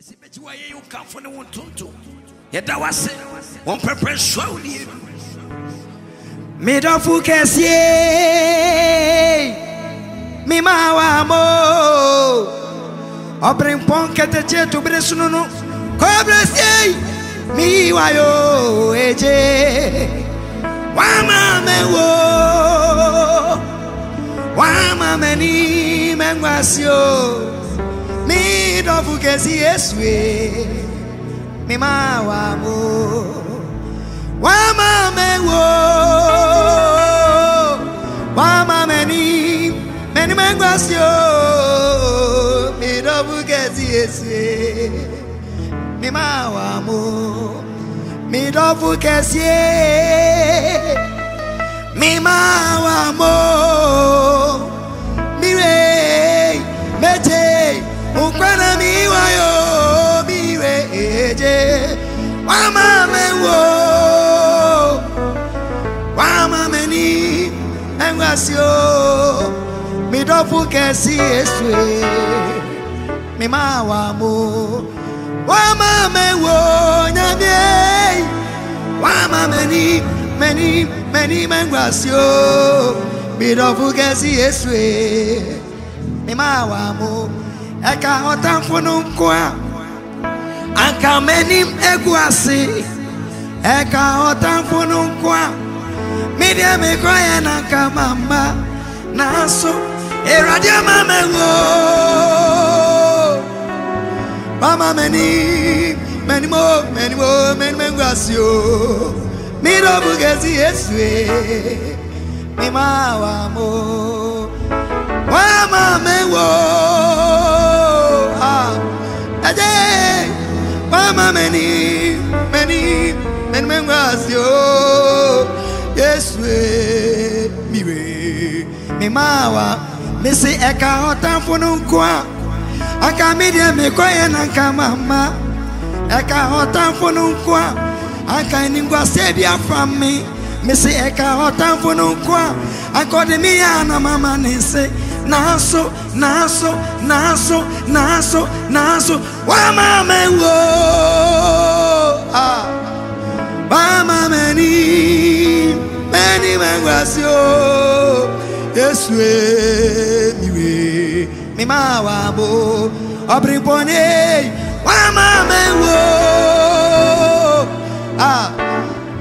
ɛsi bɛgye wayɛ yi wo kamfo ne wo ntontom yɛda wase wɔn pɛprɛ nsua wo nie midɔfo kɛseɛ mima wa mo ɔberempɔn kɛtɛkyɛ tobere sono no kɔbrɛsiei miwayo egye wama mɛwo wama mɛni mɛnguasio midɔfo kɛsi esue mima wa mo wama mɛwo wama mɛni mɛni mɛnguasio midɔfo kɛsi esue mima wa mo midɔfo kɛsie mima wa mo meje nkwana mi wa yo mire eje wama ukwana miwayo miweje wamamewo wamameni engwasio midofu kesi esue mimawamu wamamewo nyamie wamameni meni meni mengwasio midofu kesi esue mimawamu ɛka ɔtamfo no nko a anka m'anim egu ase ɛka ɔtamfo no nko a medeɛ mekɔ yɛ nanka mama nanso awurade ama mɛwo mama m'anim m'anim o m'anim o m'anim egu ase o midɔfo kɛsi esue mima wa mo mɛni mɛni mɛngu asi o yesue miwe mima wa mesi ɛka ɔtanfo no nko a aka mi deɛ mekɔ yɛ nanka mama ɛka ɔtanfo no nko a aka ninguasɛ bi afa mi mesi ɛka ɔtanfo no nko a akɔde mi yɛ anamama ne nse nanso nanso nanso nanso nanso wama mɛwo ah mama meni meni mangwasi o. Yesu miwe mima wabo obripone mama menwo ah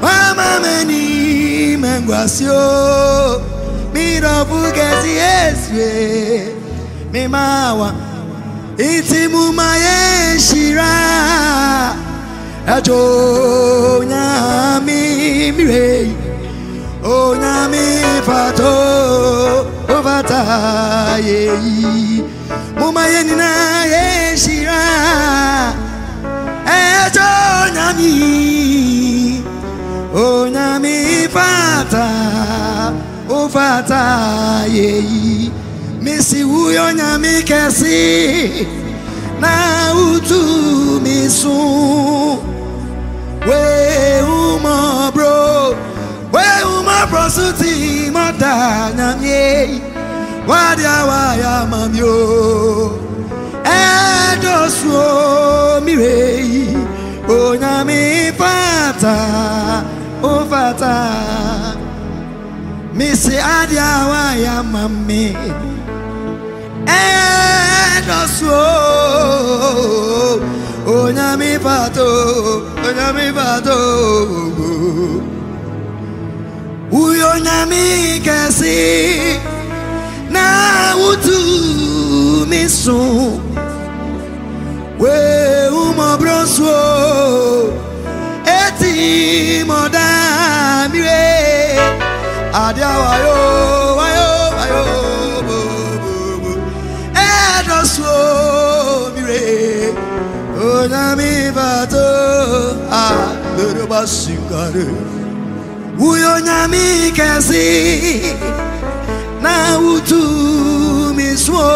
mama meni mangwasi o. Miro bugezi Yesu mima wa itimu mayenshira. Ɛdzo nyami mire. Onyami fato ofata yeyi muma ye nina ye nhyira ɛdzo nyami fata ufata yeyi misi wuyo nyami kɛsi na utu misu wehumɔ bro. Wehumɔ bro suti mɔda nyamie wadi awaya mami o ɛdɔsuo mireyi onyami fata ya mami. O onyami pato onyami pato uyo nyami kasi na utu misu we umo broso eti moda mire adiawayo. alerobasukare uyo nyamikezi na utumiswo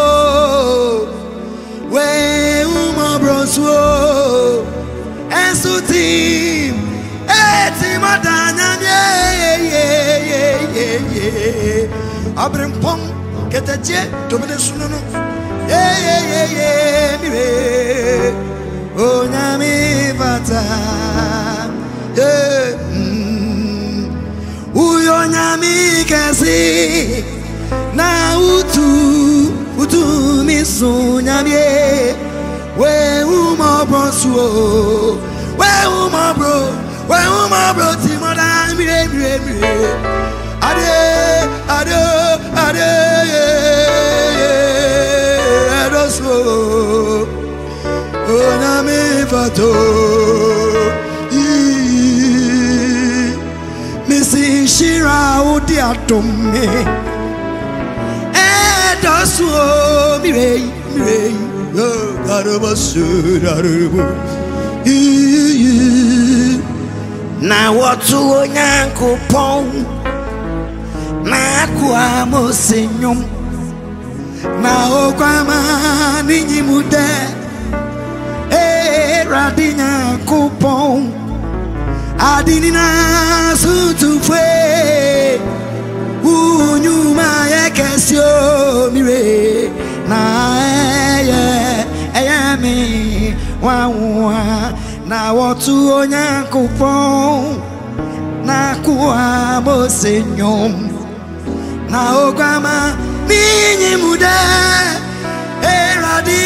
we umobroswo esutim etimodanyamyeyeyeyeye abrimpom ketetie tobede sununu yeyeyeye mire Eh, mm. uyo nyami kɛse na utu utu mi sun nyamie wehu mɔbɔ suo wehu mɔbɔ wehu mɔbɔ ti mɔ da mire mire mire ade ade ade ɛdɔ suo fato ii misi nhyira wode adom me. Ɛdɔ so o mirei mirei darabasɛ darabo na wɔto onyankopɔn na akoa mose nnwom na okwama ne nyimu dɛ ɛwurade nyankopɔn ade nyinaa so tumfoe wonyuma yɛ kɛse o mire na ɛyɛ ɛyɛ me wawoa na wɔto onyankopɔn na koa mose nnwom na okwama n'inyimu dɛ Eradi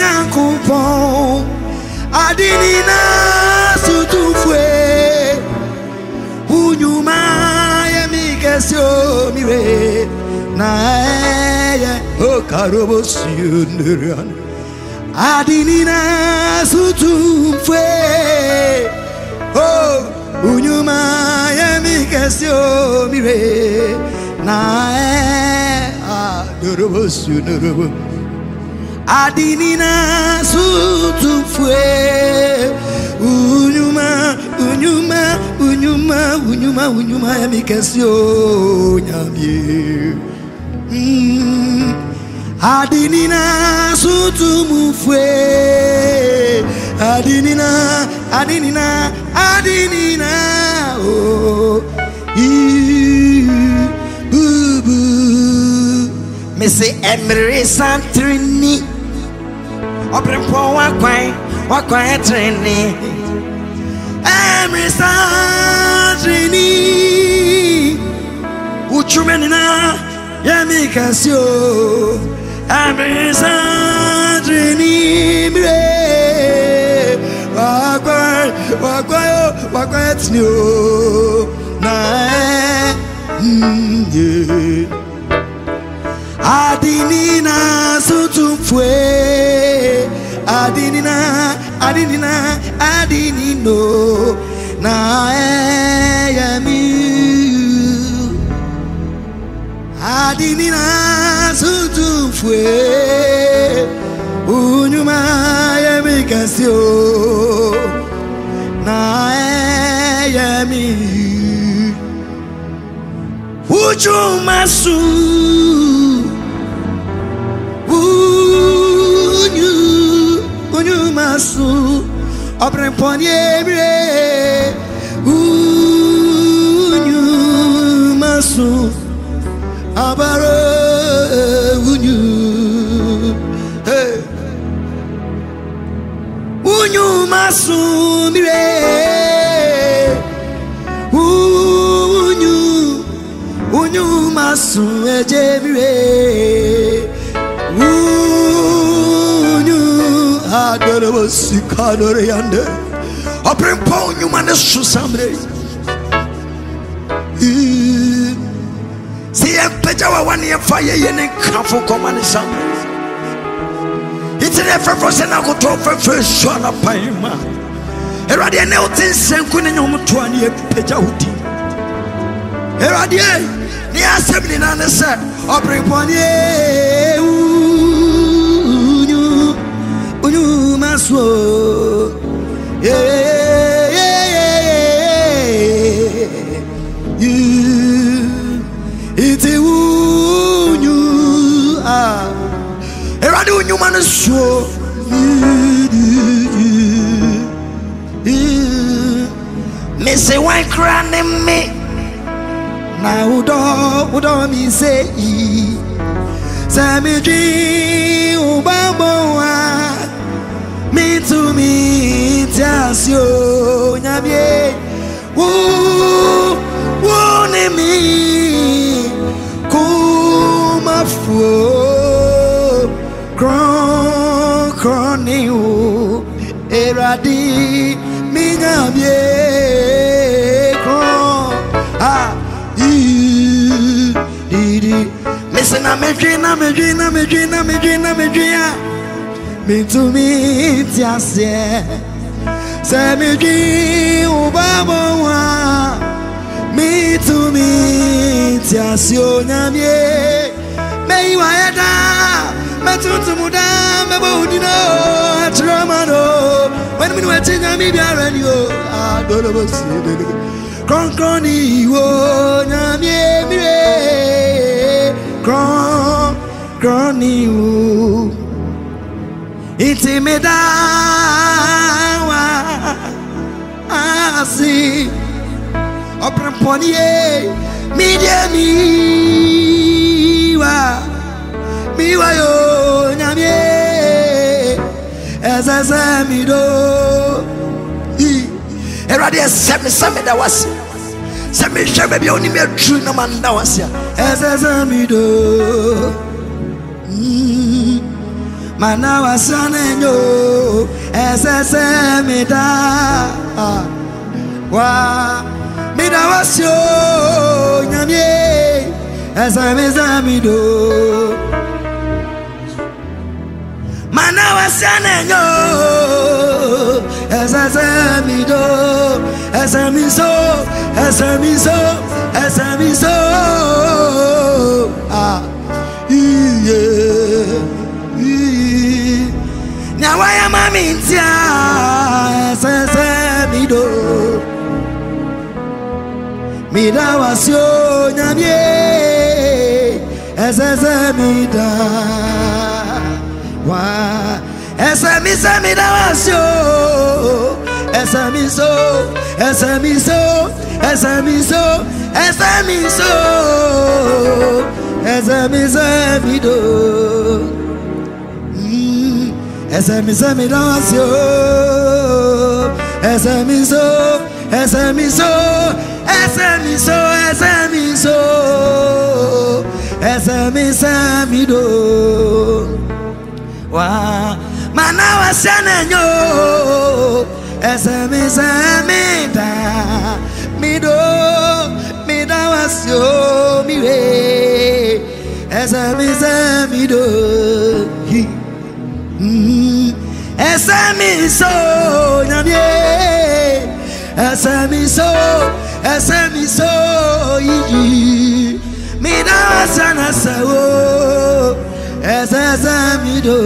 nyankopɔn ade nyinaa so tumfoe unyuma yɛ mi kɛse o mire na ɛyɛ okarobosionerian oh, ade nyinaa so tumfoe o oh, unyuma yɛ mi kɛse o mire na ɛyɛ adorobosionerebo ah, adinina sutufue unyuma unyuma unyuma unyuma unyuma ya mikasi o nyamie. Mm. adinina sutumufue adinina adinina adinina ọpẹrẹpọ wọn kwan o kwan ẹ tẹrẹni é tẹrẹni wùtúmẹ nínà yẹmí kàsí o. Ẹmísà tẹrẹni bírè wọn É wọn kwan yó wọn kwan ẹ tẹrẹni o. Nà ẹ yé adini na sotumfue. Adinina Adinina Adinino. Na Eyemi Adinina Sutumfue Unyuma Yemi Kasio. Na Eyemi Ujumasu Unyu masu Obremponi emre Unyu masu Abaro Unyu Unyu masu mire Unyu Unyu masu ejemire Unyu Adelewasikadoriande. Open Paul, you manage to someday. See, I'm better one year fire, you need careful command. It's an effort for Senago to offer first shot of Paima. Eradia Nelton Sankun and Omutuani Pejauti. Eradia, the assembly, and I said, Open Paul, yeah. Unyu masu Yeah yeah yeah Iti unyu ah. Awurade wo nnwuma no suo mese wan kora ne me? Na udɔ udɔ mi se yi sɛ mi dwi mi mi asi o ne mi kumafuo kron kron ni wo eradi minyamie kron ah ii didi listen na medwe na medwe na medwe na medwe na medwe a mitumi ti aseɛ sɛ medwi wo babɔ ho a metumi nti ase onyamie mɛyi wayɛ daa mɛtontom daa mɛbɔ wo dino akyerɛ ma no w'anim ne wakyi nyame biara ni o adolobosiedele kronkron ne yiwo nyamie mire kronkron ne wo nti medaa frasi Opramponiye Midye miwa Miwa yo nyamye Ezeze mido Erade sɛ me sɛ meda wase sɛ mehwɛ baabi a wo ne me aduru na manda wase a ɛsɛ sɛ medo mana wasa no ɛnyɛ o ɛsɛ me meda wa mida wasio nyamie esameza mido mana wasianenyo esasa mido esamiso esamiso esamiso ah iye iye. Nyawaya mami tia. Mida wasio nyamie Ezeze mida Wa Ese mi so, wasio mi so, Ese miso Ese miso Ese miso Ese mise mido. Ese mise mida wasio Ese miso Ese miso ẹsẹ̀ mi so ẹsẹ̀ mi so ẹsẹ̀ mi sẹ́mi do wá màná wá sẹ́nẹ̀ nyó ẹsẹ̀ mi sẹ́mi dá mi do mi dá wá sí o mi re ẹsẹ̀ mi sẹ́mi do ẹsẹ̀ mi so nyàmíye ẹsẹ̀ mi so. Ẹsẹ mi so yiyi mi wasi anasa o ẹsẹ ẹsẹ mi do.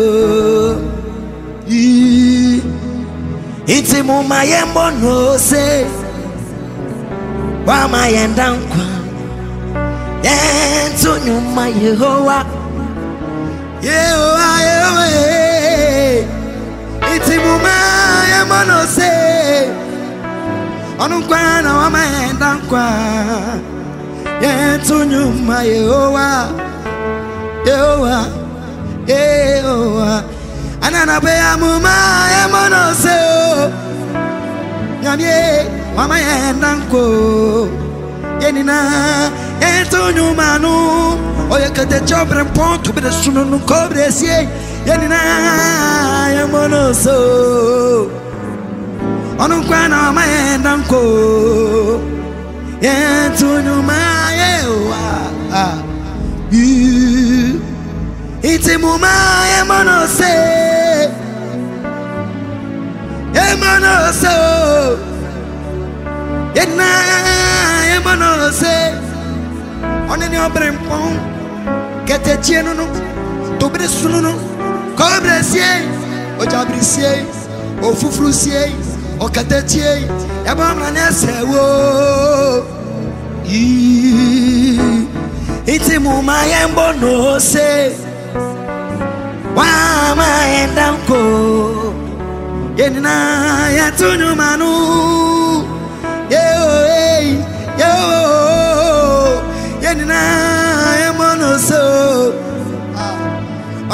Yi. Nti mo ma yɛn bɔ nose wama yɛn da nkwa. Yɛn to nnwuma yehowa yehowa yehowa ye iti mu ma yɛ mɔ ọnụnkwa na wamenda nkwa ya tụnyuma yehowa yehowa yehowa. Ananabe ya mụma ya mọnọse oh. nyamie wamenda nkwa oh. yenina ya tụnyuma nụ oye kete chobere mpọ tụbere sunu nkobere sie. Yenina ya mọnọse oh. Onu kwa na maenda nko Yetu nyuma yewa Iti muma ye mono se Ye mono se Ye na ye mono se Oni ni obre mpon Kete tie nunu Tobre sununu Kobre siye Ojabre siye Ofufru siye ɔkata tie ɛbɔ ma ne sɛ wo iti mu ma yɛn bɔ n'ose waa ma yɛn danko yɛn nyinaa yɛtu nyuma no yeo eyi yeo n'ose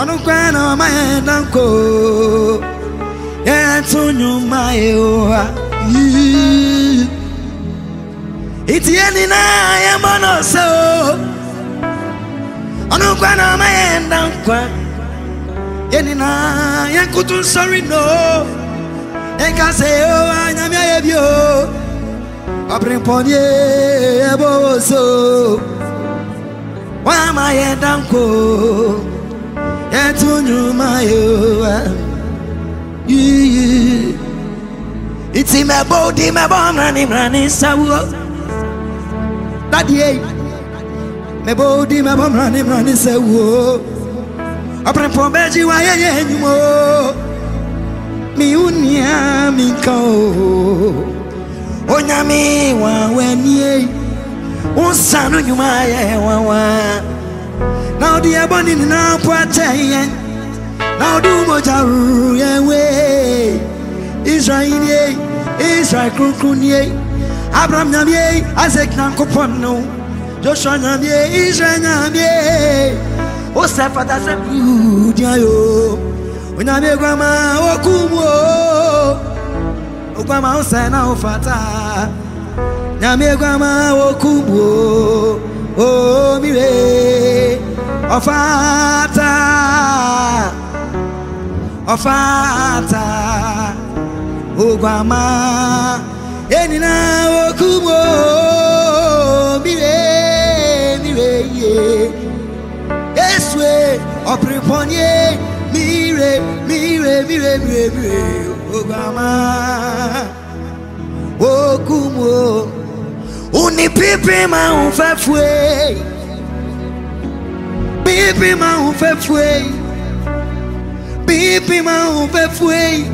ɔno kwan na ɔma yɛn danko. Yɛto nnwuma yehowa Yii. iti yɛ nyinaa yɛmmɔ no sɛ o ɔno nkwa na ɔma yɛnda nkwa. Yɛ nyinaa yɛnkoto nsɔre no yɛnka sɛ o anyame ayɛ bio ɔberempɔne yɛbɔ wo so wama yɛda nko yɛto nnwuma Iti mebo di mebo mrani mrani sawo Daddy ei Mebo di mebo mrani mrani sawo Apre po beji wa ye ye nyumo Mi unia mi kao Onyami wa weni ei Unsanu nyuma ye wawa Na odi eboni nina po ateye Now do moja ruyewe Israel ye Israel krukun ye Abraham nyam ye Isaac nam kupon no Joshua nyam ye Israel nyam ye Osef atase budia yo Onyame gwama okumo Ogwama ose na ofata Nyame gwama okumo Oh mire Ofata ɔfata oguama enina wokum o mire mire ye esue ɔpiripɔnie mire mire mire mire mire. Oguama wokum o uni pipi ma ń fẹ́ fue pipi ma ń fẹ́ fue pipi mão vê foi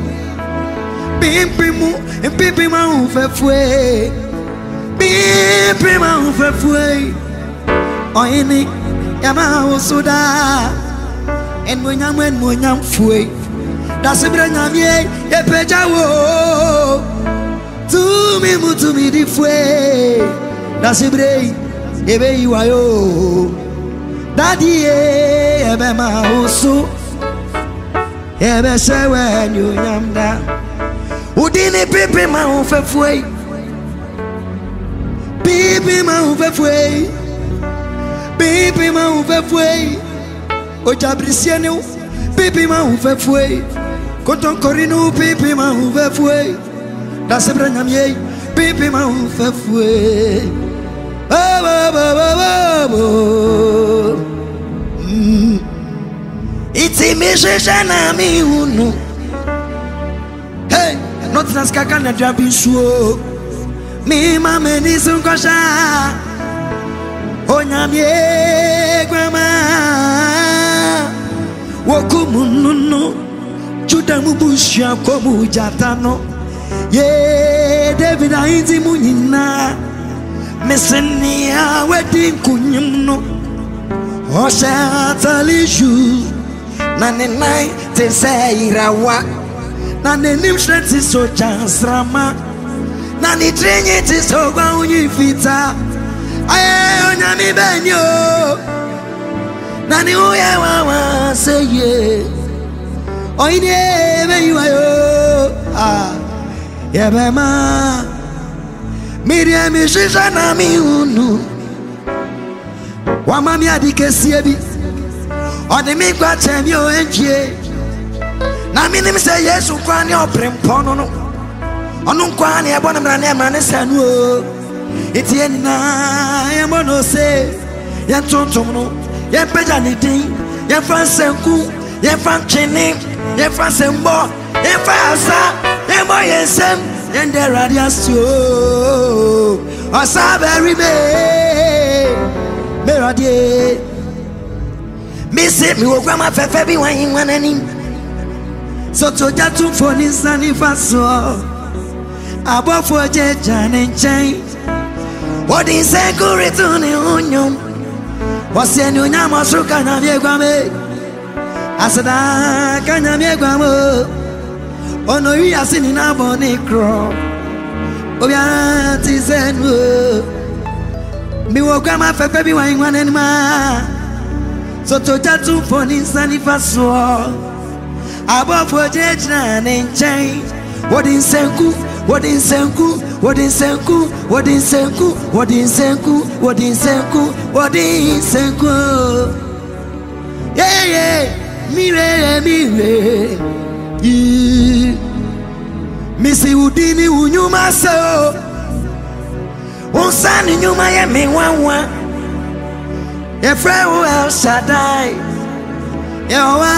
pipi mu pipi mão vê foi pipi mão vê foi oi ni é mau suda. En mo nyam en mo foi da se bra nyam ye ye peja wo. Tu mi mu tu mi di foi da se bre ebe iwa yo. Daddy ebe ma osuda ebe sẹwẹ ẹnuonyam da udi ni pipi ma fẹ́ fue pipi ma fẹ́ fue pipi ma ń fẹ́ fue ojabirisiẹ ni pipi ma ń fẹ́ fue kontonkori ni pipi ma fue dasibire nyamie pipi ma ń fẹ́ fue bobobobobo iti mi itimihyehwɛ na mehu no hei ɛnɔtena sika ka nadwa bi nsuo mema m'ani so nkɔhyɛ a onyame guama wɔku mu no no juda mu busua kɔ mu David no. Ye david ahenti mu nyinaa mese nea wadi nkonyim no. Ɔhyɛ atale shoes na ne nan te sɛ irawa? Na n'anim hyerɛ te sɛ ogyansrama na ne tirinyi te sɛ ogwanwonyi fitaa ayɛ onyame bɛni o na ne ho yɛ wawa sɛ ye ɔyine bɛyiwa yo ah, yɛbɛma medeɛ mehyehyɛ na mehunu wama me ade kɛseɛ bi ɔde mi gba tɛmi o edie na mi nim sɛ yesu kwan ne ɔpirempɔ no no ɔno nkwan ne ɛbɔ ne mmerɛ ne mmerɛ ne sɛ no o. Eti yɛ nyinaa yɛn bɔ no se yɛn tuntum no yɛn pɛgya ne din yɛn fa nsɛnku yɛn fa ntwene yɛn fa nsɛnbɔ yɛn fa asa yɛn bɔ yɛn nsɛm yɛn de awurade ase o. Ɔsa bɛri mee mɛrɛ adeɛ. Mi miwogua ma fɛfɛ bi wa yin wọn anim sotoja tún fo ní sanifa soɔ abɔfo jẹ ja ne nkyɛn wɔde nsɛnku retu ne ho nyom. Wɔsi ɛni onyama so kanyamie guame aseda kanyamie guame ɔnà oyi ase ni nabɔ ne korɔ obiara ti sɛ nu o. Miwogua ma fɛfɛ bi wa yin wọn anim aa sotojatu for ninsani fasuo abɔfo gyinagyina ne nkyɛn wɔde nsɛnku wɔde nsɛnku wɔde nsɛnku wɔde nsɛnku wɔde nsɛnku wɔde nsɛnku wɔde nsɛnku yeye mirere mire. yii misi wudi ni wunyuma se o nsa ni nyuma yɛ mi nwanwa yɛfrɛ wo el shaddai Yawa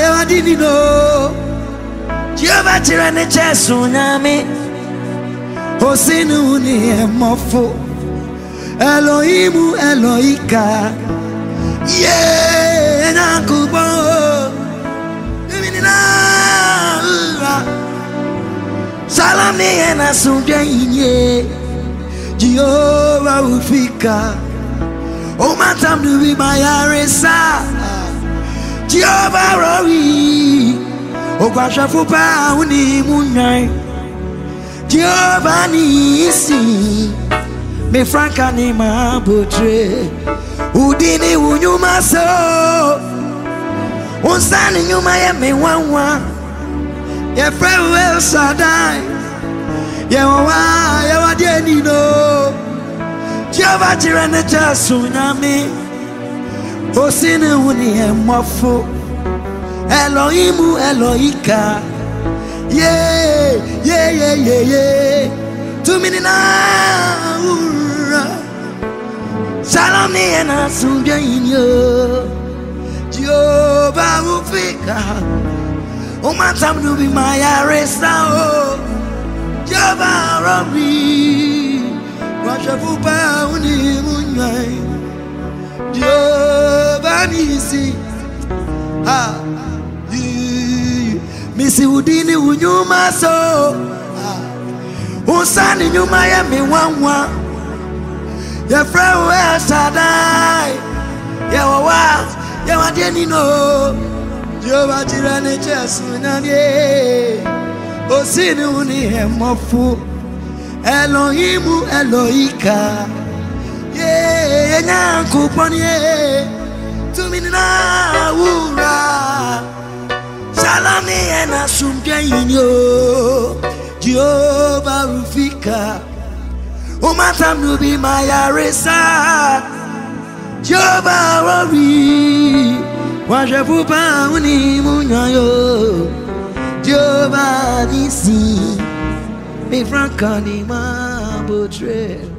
yɛwɔde ni no jehova kyerɛ ne kyɛ so nyame ose ne wo ne ɛmmɔfo elohimu elohika. Ye nyankopɔn ebi nyinaa wura salam ne yɛ nasomdwa jehova wo fika mu nwan jehova ne isi me franka ne maabotre wodi ne wo nnwuma so wo nsa ne nnwuma yɛ me nwanwa yɛfrɛ wo elsadai yɛwɔ wa yɛwɔ deɛ ani no jehova kyerɛ ne kyɛ so nyame Jehovah Jirene Tsunami Osini Uni Emofu Elohimu Elohika Yeah, yeah, yeah, yeah, yeah Tumini na ura. Shalom ni ena sumbia inyo. Jehovah Ufika. Umatam nubi maya resta oh Jehovah Rabbi. Wachafou pa ouni moun yoy Diyo ba misi Ha. Misi udini unyuma so. Ha. Unsani nyuma ye mi wanwa Ye frewe asadai Ye wawa. Ye wadeni no. Diyo ba tirani chesu nanye Osini uni hemofu. Elohimu elohika ye yɛnyankopɔn ye tumi nina wura. Shalom ni ena sumja inyo. Jehovah Rufika. Umatam nubi mayaresa Jehovah Rori. Wajefu pa uni munyayo Jehovah nisi Mi franka ni mabotre